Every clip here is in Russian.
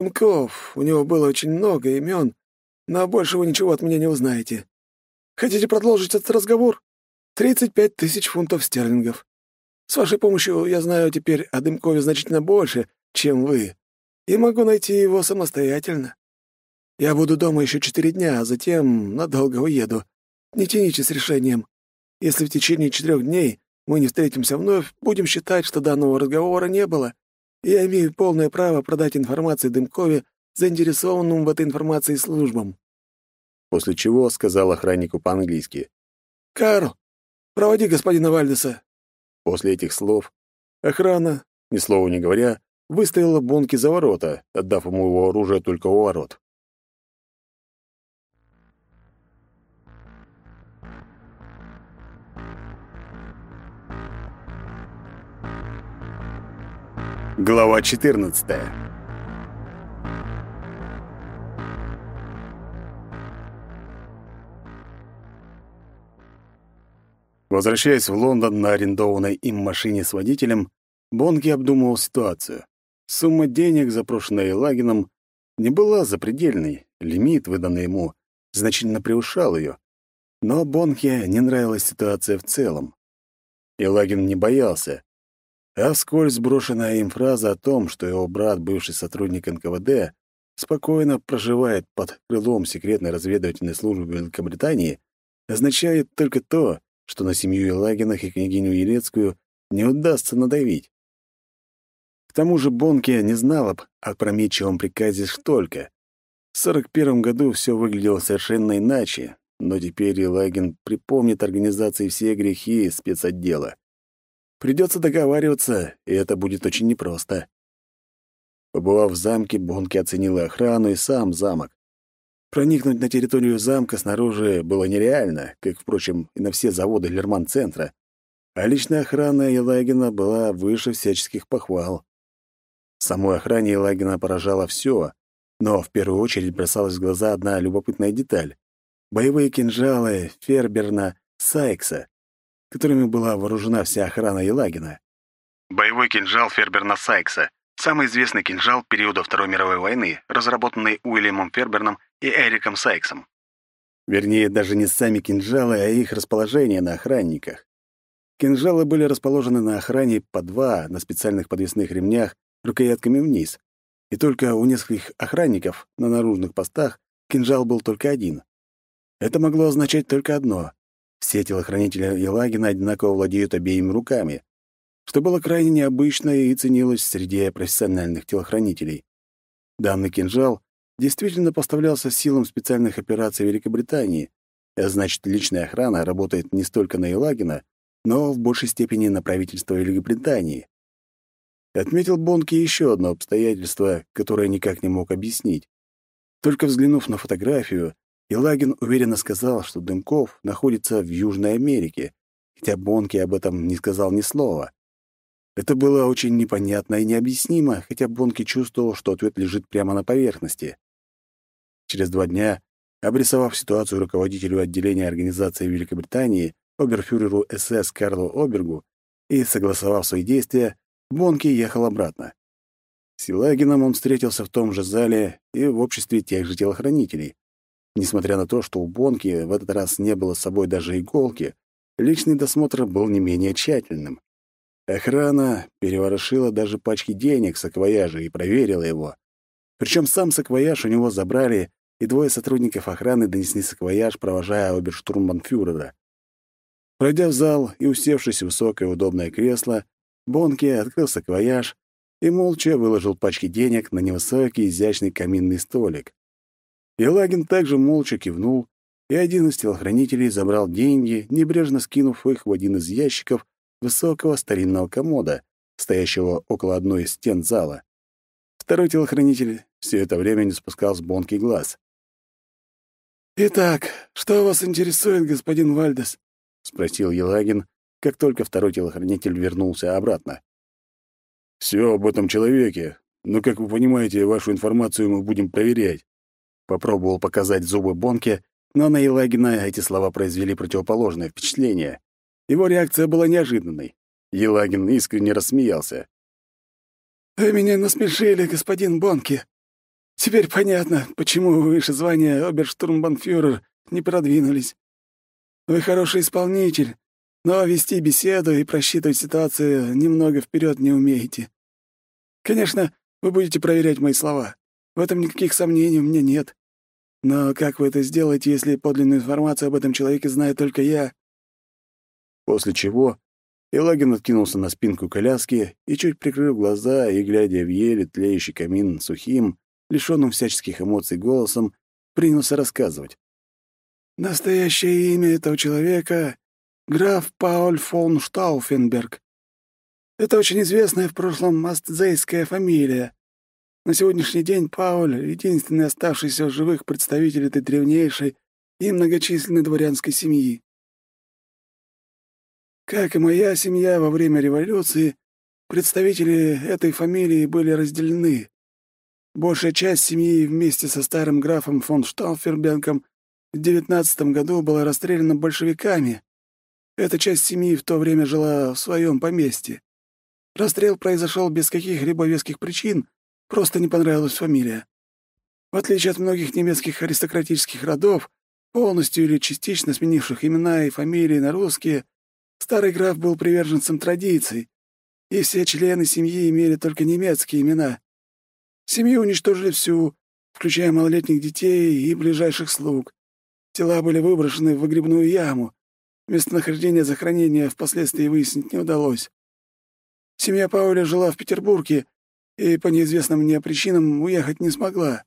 Мков, у него было очень много имен, но больше вы ничего от меня не узнаете. Хотите продолжить этот разговор? Тридцать пять тысяч фунтов стерлингов. С вашей помощью я знаю теперь о Дымкове значительно больше, чем вы, и могу найти его самостоятельно. Я буду дома еще четыре дня, а затем надолго уеду. Не тяните с решением. Если в течение четырех дней мы не встретимся вновь, будем считать, что данного разговора не было. Я имею полное право продать информацию Дымкове заинтересованным в этой информации службам». После чего сказал охраннику по-английски. «Карл, проводи господина Вальдеса». После этих слов охрана, ни слова не говоря, выставила Бонки за ворота, отдав ему его оружие только у ворот. Глава 14. Возвращаясь в Лондон на арендованной им машине с водителем, Бонки обдумывал ситуацию. Сумма денег, запрошенная Лагином, не была запредельной, лимит, выданный ему, значительно превышал ее. Но Бонке не нравилась ситуация в целом. Елагин не боялся, а вскользь сброшенная им фраза о том, что его брат, бывший сотрудник НКВД, спокойно проживает под крылом секретной разведывательной службы Великобритании, означает только то, что на семью Елагинах и княгиню Елецкую не удастся надавить. К тому же Бонке не знал об опрометчивом приказе Штолька. В 41 году все выглядело совершенно иначе, но теперь Елагин припомнит организации все грехи спецотдела. Придется договариваться, и это будет очень непросто. Побывав в замке, Бонки оценил охрану и сам замок. Проникнуть на территорию замка снаружи было нереально, как, впрочем, и на все заводы Лерман-центра. А личная охрана Елагина была выше всяческих похвал. Самой охране Елагина поражало все, но в первую очередь бросалась в глаза одна любопытная деталь. Боевые кинжалы Ферберна Сайкса, которыми была вооружена вся охрана Елагина. Боевой кинжал Ферберна Сайкса — самый известный кинжал периода Второй мировой войны, разработанный Уильямом Ферберном и Эриком Сайксом. Вернее, даже не сами кинжалы, а их расположение на охранниках. Кинжалы были расположены на охране по два на специальных подвесных ремнях рукоятками вниз. И только у нескольких охранников на наружных постах кинжал был только один. Это могло означать только одно. Все телохранители Елагина одинаково владеют обеими руками, что было крайне необычно и ценилось среди профессиональных телохранителей. Данный кинжал действительно поставлялся силам специальных операций Великобритании, а значит, личная охрана работает не столько на Елагина, но в большей степени на правительство Великобритании. Отметил Бонки еще одно обстоятельство, которое никак не мог объяснить. Только взглянув на фотографию, Елагин уверенно сказал, что Дымков находится в Южной Америке, хотя Бонки об этом не сказал ни слова. Это было очень непонятно и необъяснимо, хотя Бонки чувствовал, что ответ лежит прямо на поверхности. Через два дня, обрисовав ситуацию руководителю отделения организации Великобритании, оберфюреру СС Карлу Обергу, и согласовав свои действия, Бонки ехал обратно. С Елагином он встретился в том же зале и в обществе тех же телохранителей. Несмотря на то, что у Бонки в этот раз не было с собой даже иголки, личный досмотр был не менее тщательным. Охрана переворошила даже пачки денег саквояжа и проверила его. Причем сам саквояж у него забрали, и двое сотрудников охраны донесли саквояж, провожая оберштурмбанфюрера. Пройдя в зал и усевшись в высокое удобное кресло, Бонки открыл саквояж и молча выложил пачки денег на невысокий изящный каминный столик. Елагин также молча кивнул, и один из телохранителей забрал деньги, небрежно скинув их в один из ящиков высокого старинного комода, стоящего около одной из стен зала. Второй телохранитель все это время не спускал с Бонки глаз. «Итак, что вас интересует, господин Вальдес?» — спросил Елагин, как только второй телохранитель вернулся обратно. «Все об этом человеке, но, как вы понимаете, вашу информацию мы будем проверять. Попробовал показать зубы Бонке, но на Елагина эти слова произвели противоположное впечатление. Его реакция была неожиданной. Елагин искренне рассмеялся. «Вы меня насмешили, господин Бонки. Теперь понятно, почему вы выше звания оберштурмбанфюрер не продвинулись. Вы хороший исполнитель, но вести беседу и просчитывать ситуацию немного вперед не умеете. Конечно, вы будете проверять мои слова. В этом никаких сомнений у меня нет. Но как вы это сделаете, если подлинную информацию об этом человеке знаю только я? После чего Елагин откинулся на спинку коляски и, чуть прикрыв глаза и глядя в еле тлеющий камин сухим, лишённым всяческих эмоций голосом, принялся рассказывать. «Настоящее имя этого человека — граф Пауль фон Штауфенберг. Это очень известная в прошлом астзейская фамилия. На сегодняшний день Пауль — единственный оставшийся в живых представитель этой древнейшей и многочисленной дворянской семьи. Как и моя семья во время революции, представители этой фамилии были разделены. Большая часть семьи вместе со старым графом фон Штауфербенком в девятнадцатом году была расстреляна большевиками. Эта часть семьи в то время жила в своем поместье. Расстрел произошел без каких-либо веских причин, просто не понравилась фамилия. В отличие от многих немецких аристократических родов, полностью или частично сменивших имена и фамилии на русские, старый граф был приверженцем традиций, и все члены семьи имели только немецкие имена. Семью уничтожили всю, включая малолетних детей и ближайших слуг. Тела были выброшены в выгребную яму. Местонахождение захоронения впоследствии выяснить не удалось. Семья Пауля жила в Петербурге и по неизвестным мне причинам уехать не смогла.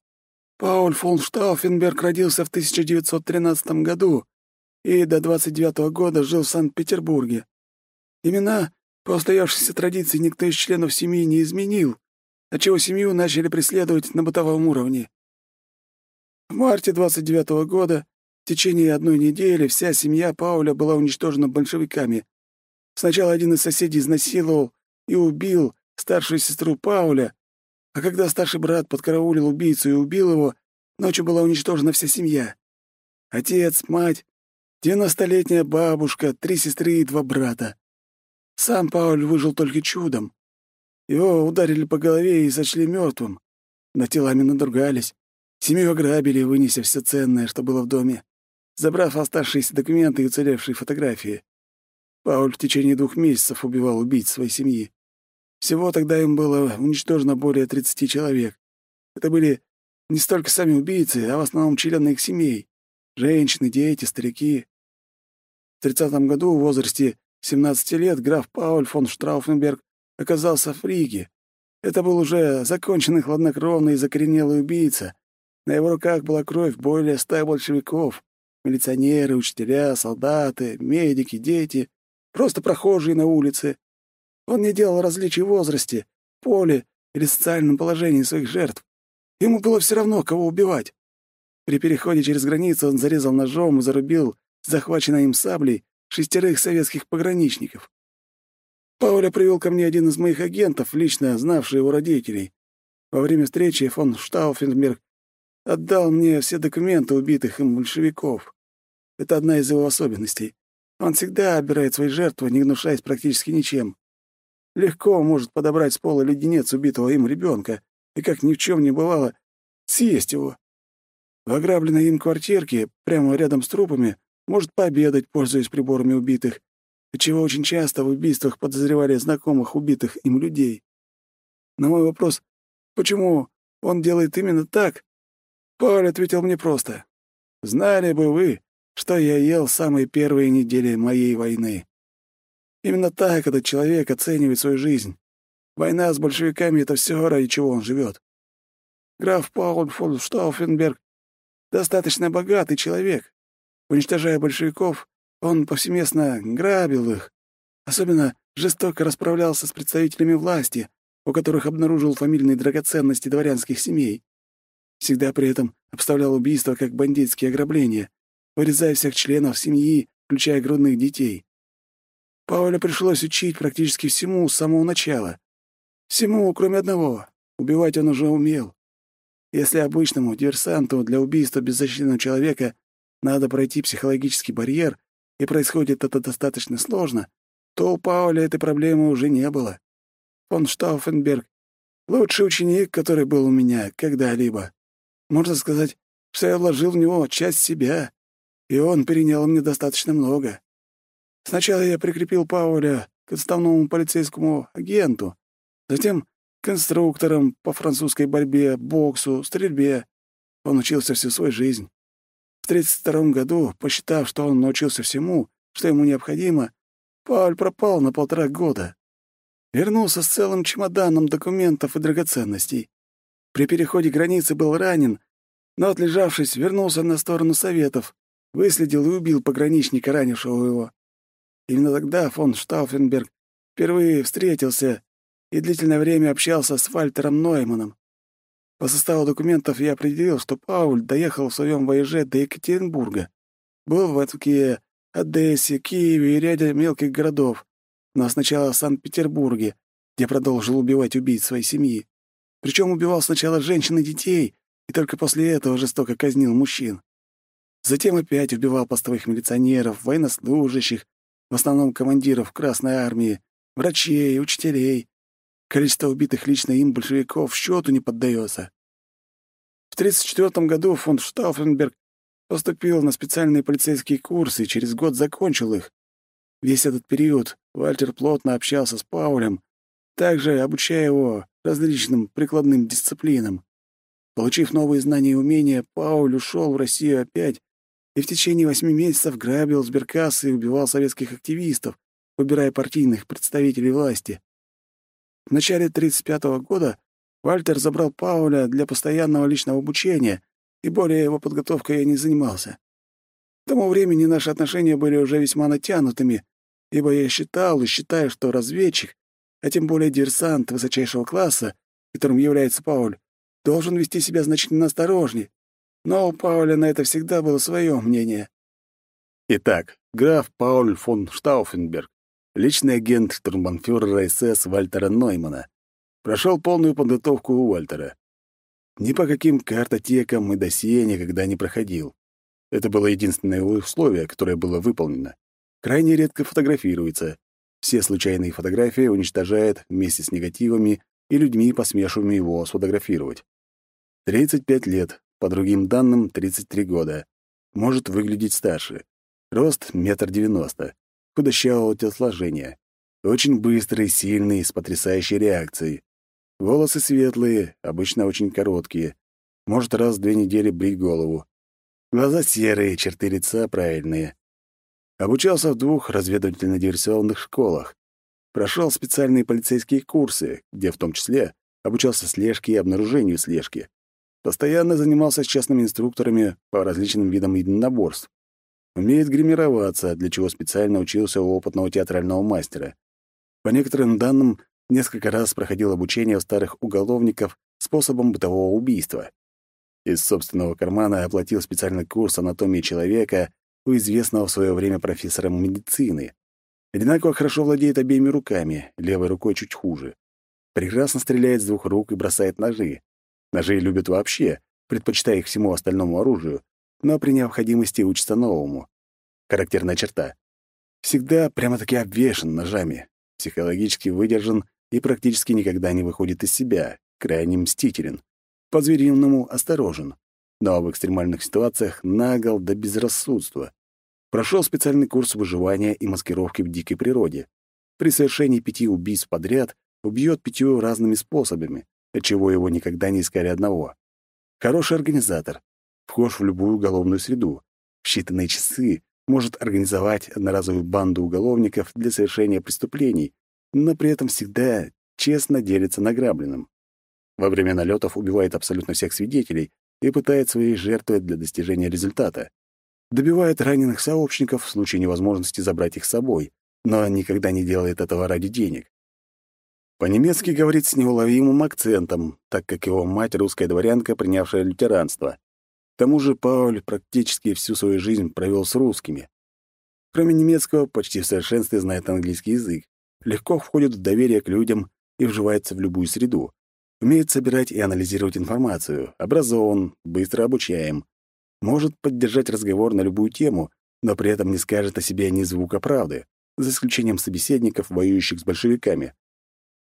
Пауль фон Штауфенберг родился в 1913 году и до 29 -го года жил в Санкт-Петербурге. Имена по устоявшейся традиции никто из членов семьи не изменил, отчего семью начали преследовать на бытовом уровне. В марте 29 -го года в течение одной недели вся семья Пауля была уничтожена большевиками. Сначала один из соседей изнасиловал и убил старшую сестру Пауля, а когда старший брат подкараулил убийцу и убил его, ночью была уничтожена вся семья. Отец, мать, девяностолетняя бабушка, три сестры и два брата. Сам Пауль выжил только чудом. Его ударили по голове и сочли мертвым. Но телами надругались. Семью ограбили, вынеся все ценное, что было в доме, забрав оставшиеся документы и уцелевшие фотографии. Пауль в течение двух месяцев убивал убийц своей семьи. Всего тогда им было уничтожено более 30 человек. Это были не столько сами убийцы, а в основном члены их семей. Женщины, дети, старики. В 30 году в возрасте 17 лет граф Пауль фон Штрауфенберг оказался в Риге. Это был уже законченный хладнокровный и закоренелый убийца. На его руках была кровь более ста большевиков. Милиционеры, учителя, солдаты, медики, дети, просто прохожие на улице. Он не делал различий в возрасте, поле или социальном положении своих жертв. Ему было все равно, кого убивать. При переходе через границу он зарезал ножом и зарубил захваченной им саблей шестерых советских пограничников. Пауля привел ко мне один из моих агентов, лично знавший его родителей. Во время встречи фон Штауфенберг отдал мне все документы убитых им большевиков. Это одна из его особенностей. Он всегда обирает свои жертвы, не гнушаясь практически ничем. Легко может подобрать с пола леденец убитого им ребенка и, как ни в чем не бывало, съесть его. В ограбленной им квартирке, прямо рядом с трупами, может пообедать, пользуясь приборами убитых, чего очень часто в убийствах подозревали знакомых убитых им людей. На мой вопрос, почему он делает именно так, Пауль ответил мне просто. «Знали бы вы, что я ел самые первые недели моей войны. Именно так этот человек оценивает свою жизнь. Война с большевиками — это все, ради чего он живет. Граф Пауль фон Штауфенберг достаточно богатый человек. Уничтожая большевиков, он повсеместно грабил их, особенно жестоко расправлялся с представителями власти, у которых обнаружил фамильные драгоценности дворянских семей. Всегда при этом обставлял убийства как бандитские ограбления, вырезая всех членов семьи, включая грудных детей. Пауля пришлось учить практически всему с самого начала. Всему, кроме одного. Убивать он уже умел. Если обычному диверсанту для убийства беззащитного человека надо пройти психологический барьер, и происходит это достаточно сложно, то у Пауля этой проблемы уже не было. Фон Штауфенберг — лучший ученик, который был у меня когда-либо. Можно сказать, что я вложил в него часть себя, и он перенял мне достаточно много. Сначала я прикрепил Пауля к отставному полицейскому агенту, затем к инструкторам по французской борьбе, боксу, стрельбе. Он учился всю свою жизнь. В 1932 году, посчитав, что он научился всему, что ему необходимо, Пауль пропал на полтора года. Вернулся с целым чемоданом документов и драгоценностей. При переходе границы был ранен, но, отлежавшись, вернулся на сторону Советов, выследил и убил пограничника, ранившего его. Именно тогда фон Штауфенберг впервые встретился и длительное время общался с Вальтером Нойманом. По составу документов я определил, что Пауль доехал в своем воеже до Екатеринбурга. Был в Атке, Одессе, Киеве и ряде мелких городов, но сначала в Санкт-Петербурге, где продолжил убивать убийц своей семьи. Причем убивал сначала женщин и детей, и только после этого жестоко казнил мужчин. Затем опять убивал постовых милиционеров, военнослужащих, в основном командиров Красной Армии, врачей, учителей. Количество убитых лично им большевиков счету не поддается. В 1934 году фон Штауфенберг поступил на специальные полицейские курсы и через год закончил их. Весь этот период Вальтер плотно общался с Паулем, также обучая его различным прикладным дисциплинам. Получив новые знания и умения, Пауль ушел в Россию опять и в течение восьми месяцев грабил сберкассы и убивал советских активистов, выбирая партийных представителей власти. В начале 1935 года Вальтер забрал Пауля для постоянного личного обучения, и более его подготовкой я не занимался. К тому времени наши отношения были уже весьма натянутыми, ибо я считал и считаю, что разведчик, а тем более диверсант высочайшего класса, которым является Пауль, должен вести себя значительно осторожнее, но у Пауля на это всегда было свое мнение. Итак, граф Пауль фон Штауфенберг, личный агент штурмбанфюрера СС Вальтера Ноймана, прошел полную подготовку у Вальтера. Ни по каким картотекам и досье никогда не проходил. Это было единственное условие, которое было выполнено. Крайне редко фотографируется. Все случайные фотографии уничтожает вместе с негативами и людьми, посмешивающими его сфотографировать. 35 лет, по другим данным, 33 года. Может выглядеть старше. Рост — метр девяносто. Худощавого телосложения. Очень быстрый, сильный, с потрясающей реакцией. Волосы светлые, обычно очень короткие. Может раз в две недели брить голову. Глаза серые, черты лица правильные. Обучался в двух разведывательно-диверсионных школах. Прошел специальные полицейские курсы, где в том числе обучался слежке и обнаружению слежки. Постоянно занимался с частными инструкторами по различным видам единоборств. Умеет гримироваться, для чего специально учился у опытного театрального мастера. По некоторым данным, несколько раз проходил обучение у старых уголовников способом бытового убийства. Из собственного кармана оплатил специальный курс анатомии человека у известного в свое время профессора медицины. Одинаково хорошо владеет обеими руками, левой рукой чуть хуже. Прекрасно стреляет с двух рук и бросает ножи. Ножи любят вообще, предпочитая их всему остальному оружию, но при необходимости учатся новому. Характерная черта. Всегда прямо-таки обвешан ножами, психологически выдержан и практически никогда не выходит из себя, крайне мстителен, по-звериному осторожен, но в экстремальных ситуациях нагл до безрассудства. Прошел специальный курс выживания и маскировки в дикой природе. При совершении пяти убийств подряд убьет пятью разными способами, отчего его никогда не искали одного. Хороший организатор, вхож в любую уголовную среду. В считанные часы может организовать одноразовую банду уголовников для совершения преступлений, но при этом всегда честно делится награбленным. Во время налетов убивает абсолютно всех свидетелей и пытает свои жертвы для достижения результата. Добивает раненых сообщников в случае невозможности забрать их с собой, но никогда не делает этого ради денег. По-немецки говорит с неуловимым акцентом, так как его мать — русская дворянка, принявшая лютеранство. К тому же Пауль практически всю свою жизнь провел с русскими. Кроме немецкого, почти в совершенстве знает английский язык, легко входит в доверие к людям и вживается в любую среду. Умеет собирать и анализировать информацию, образован, быстро обучаем. Может поддержать разговор на любую тему, но при этом не скажет о себе ни звука правды, за исключением собеседников, воюющих с большевиками.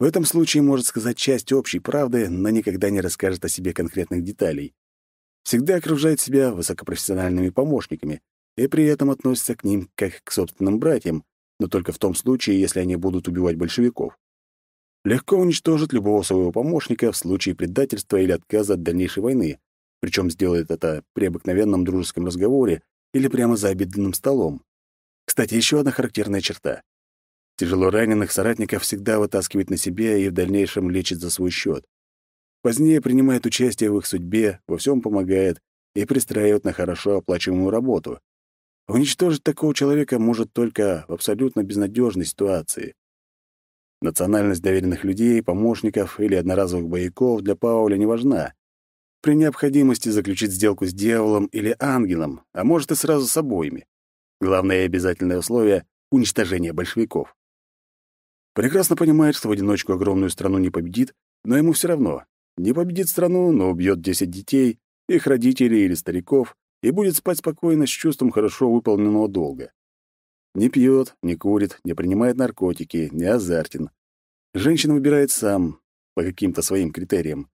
В этом случае может сказать часть общей правды, но никогда не расскажет о себе конкретных деталей. всегда окружает себя высокопрофессиональными помощниками и при этом относится к ним как к собственным братьям, но только в том случае, если они будут убивать большевиков. Легко уничтожит любого своего помощника в случае предательства или отказа от дальнейшей войны, причем сделает это при обыкновенном дружеском разговоре или прямо за обеденным столом. Кстати, еще одна характерная черта. Тяжело раненых соратников всегда вытаскивает на себе и в дальнейшем лечит за свой счет. Позднее принимает участие в их судьбе, во всем помогает и пристраивает на хорошо оплачиваемую работу. Уничтожить такого человека может только в абсолютно безнадежной ситуации. Национальность доверенных людей, помощников или одноразовых бояков для Пауля не важна. При необходимости заключить сделку с дьяволом или ангелом, а может и сразу с обоими. Главное и обязательное условие — уничтожение большевиков. Прекрасно понимает, что в одиночку огромную страну не победит, но ему все равно. Не победит страну, но убьет 10 детей, их родителей или стариков, и будет спать спокойно с чувством хорошо выполненного долга. Не пьет, не курит, не принимает наркотики, не азартен. Женщина выбирает сам, по каким-то своим критериям.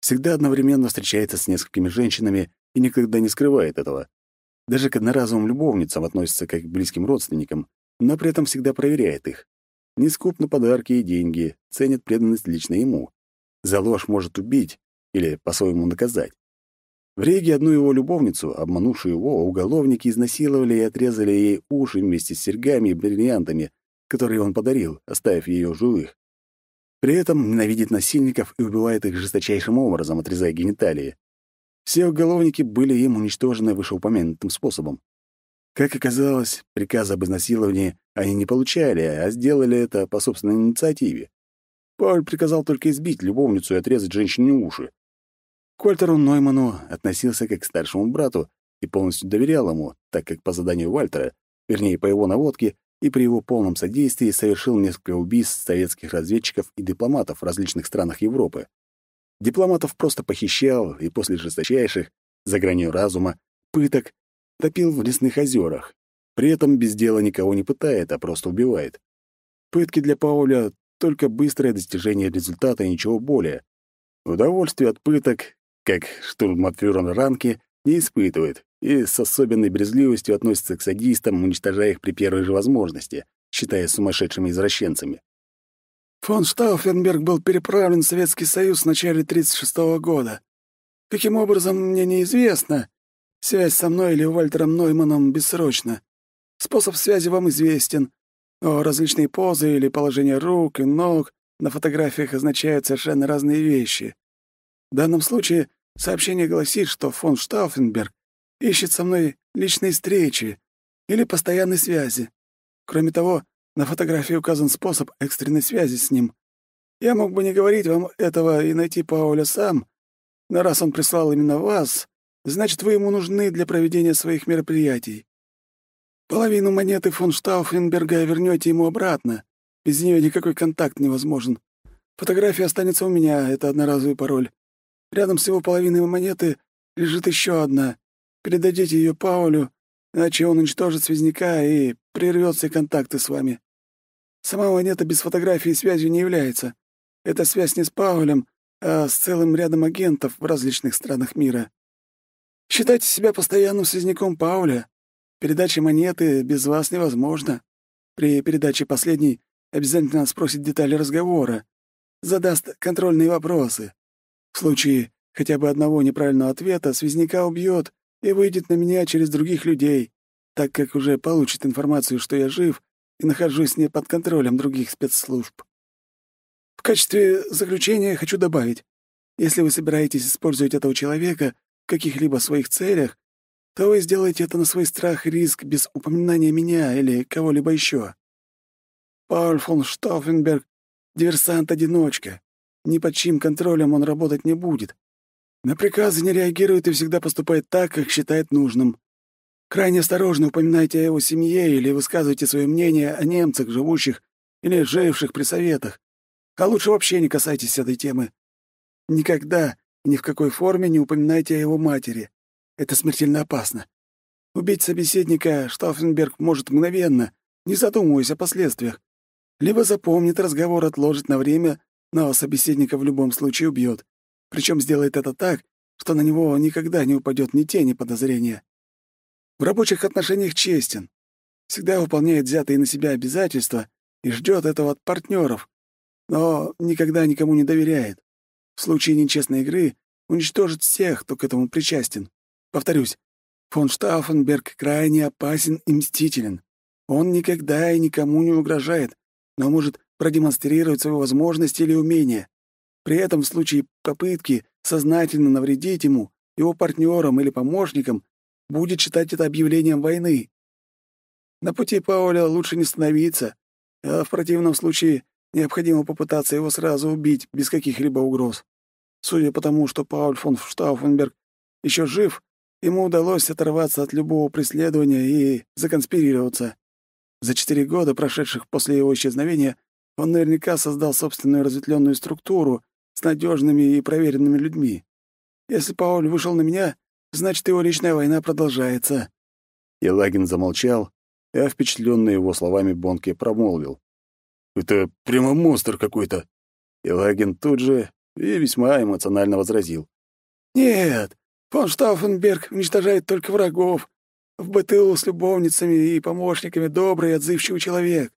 Всегда одновременно встречается с несколькими женщинами и никогда не скрывает этого. Даже к одноразовым любовницам относится как к близким родственникам, но при этом всегда проверяет их. Не скуп на подарки и деньги, ценит преданность лично ему. За ложь может убить или по-своему наказать. В Риге одну его любовницу, обманувшую его, уголовники изнасиловали и отрезали ей уши вместе с серьгами и бриллиантами, которые он подарил, оставив ее живых. При этом ненавидит насильников и убивает их жесточайшим образом, отрезая гениталии. Все уголовники были им уничтожены вышеупомянутым способом. Как оказалось, приказа об изнасиловании они не получали, а сделали это по собственной инициативе. Пауль приказал только избить любовницу и отрезать женщине уши. К Вальтеру Нойману относился как к старшему брату и полностью доверял ему, так как по заданию Вальтера, вернее, по его наводке, и при его полном содействии совершил несколько убийств советских разведчиков и дипломатов в различных странах Европы. Дипломатов просто похищал и после жесточайших, за гранью разума, пыток топил в лесных озерах. При этом без дела никого не пытает, а просто убивает. Пытки для Пауля — только быстрое достижение результата и ничего более. Удовольствие от пыток, как штурмфюрер Ранки, не испытывает и с особенной брезгливостью относится к садистам, уничтожая их при первой же возможности, считая сумасшедшими извращенцами. Фон Штауфенберг был переправлен в Советский Союз в начале 1936 года. Каким образом, мне неизвестно. Связь со мной или Вальтером Нойманом бессрочна. Способ связи вам известен. Но различные позы или положение рук и ног на фотографиях означают совершенно разные вещи. В данном случае сообщение гласит, что фон Штауфенберг ищет со мной личные встречи или постоянной связи. Кроме того, на фотографии указан способ экстренной связи с ним. Я мог бы не говорить вам этого и найти Пауля сам, но раз он прислал именно вас, значит, вы ему нужны для проведения своих мероприятий. Половину монеты фон Штауфенберга вернете ему обратно. Без нее никакой контакт невозможен. Фотография останется у меня, это одноразовый пароль. Рядом с его половиной монеты лежит еще одна. Передадите ее Паулю, иначе он уничтожит связняка и прервет все контакты с вами. Сама монета без фотографии и связи не является. Это связь не с Паулем, а с целым рядом агентов в различных странах мира. Считайте себя постоянным связняком Пауля. Передача монеты без вас невозможна. При передаче последней обязательно спросит детали разговора, задаст контрольные вопросы. В случае хотя бы одного неправильного ответа связняка убьет и выйдет на меня через других людей, так как уже получит информацию, что я жив и нахожусь не под контролем других спецслужб. В качестве заключения хочу добавить, если вы собираетесь использовать этого человека каких-либо своих целях, то вы сделаете это на свой страх и риск без упоминания меня или кого-либо еще. Пауль фон Штауфенберг — диверсант-одиночка. Ни под чьим контролем он работать не будет. На приказы не реагирует и всегда поступает так, как считает нужным. Крайне осторожно упоминайте о его семье или высказывайте свое мнение о немцах, живущих или живших при советах. А лучше вообще не касайтесь этой темы. Никогда ни в какой форме не упоминайте о его матери. Это смертельно опасно. Убить собеседника Штауфенберг может мгновенно, не задумываясь о последствиях. Либо запомнит разговор, отложит на время, но собеседника в любом случае убьет. Причем сделает это так, что на него никогда не упадет ни тени подозрения. В рабочих отношениях честен, всегда выполняет взятые на себя обязательства и ждет этого от партнеров, но никогда никому не доверяет. В случае нечестной игры уничтожит всех, кто к этому причастен. Повторюсь, фон Штауфенберг крайне опасен и мстителен. Он никогда и никому не угрожает, но может продемонстрировать свои возможности или умения. При этом в случае попытки сознательно навредить ему, его партнерам или помощникам, будет считать это объявлением войны. На пути Пауля лучше не становиться, а в противном случае необходимо попытаться его сразу убить без каких-либо угроз. Судя по тому, что Пауль фон Штауфенберг еще жив, ему удалось оторваться от любого преследования и законспирироваться. За четыре года, прошедших после его исчезновения, он наверняка создал собственную разветвленную структуру с надежными и проверенными людьми. Если Пауль вышел на меня, значит, его личная война продолжается». Елагин замолчал, а впечатленный его словами Бонке промолвил. «Это прямо монстр какой-то». Елагин тут же и весьма эмоционально возразил. «Нет, фон Штауфенберг уничтожает только врагов. В БТУ с любовницами и помощниками добрый и отзывчивый человек.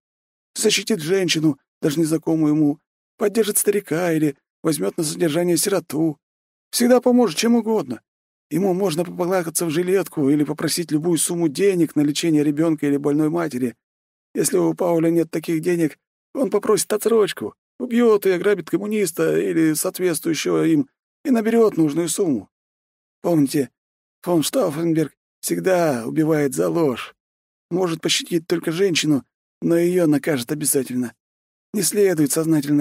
Защитит женщину, даже незнакомую ему, поддержит старика или возьмет на содержание сироту. Всегда поможет чем угодно. Ему можно поплакаться в жилетку или попросить любую сумму денег на лечение ребенка или больной матери. Если у Пауля нет таких денег, он попросит отсрочку, убьет и ограбит коммуниста или соответствующего им и наберет нужную сумму. Помните, фон Штауфенберг всегда убивает за ложь. Может пощадить только женщину, но ее накажет обязательно. Не следует сознательно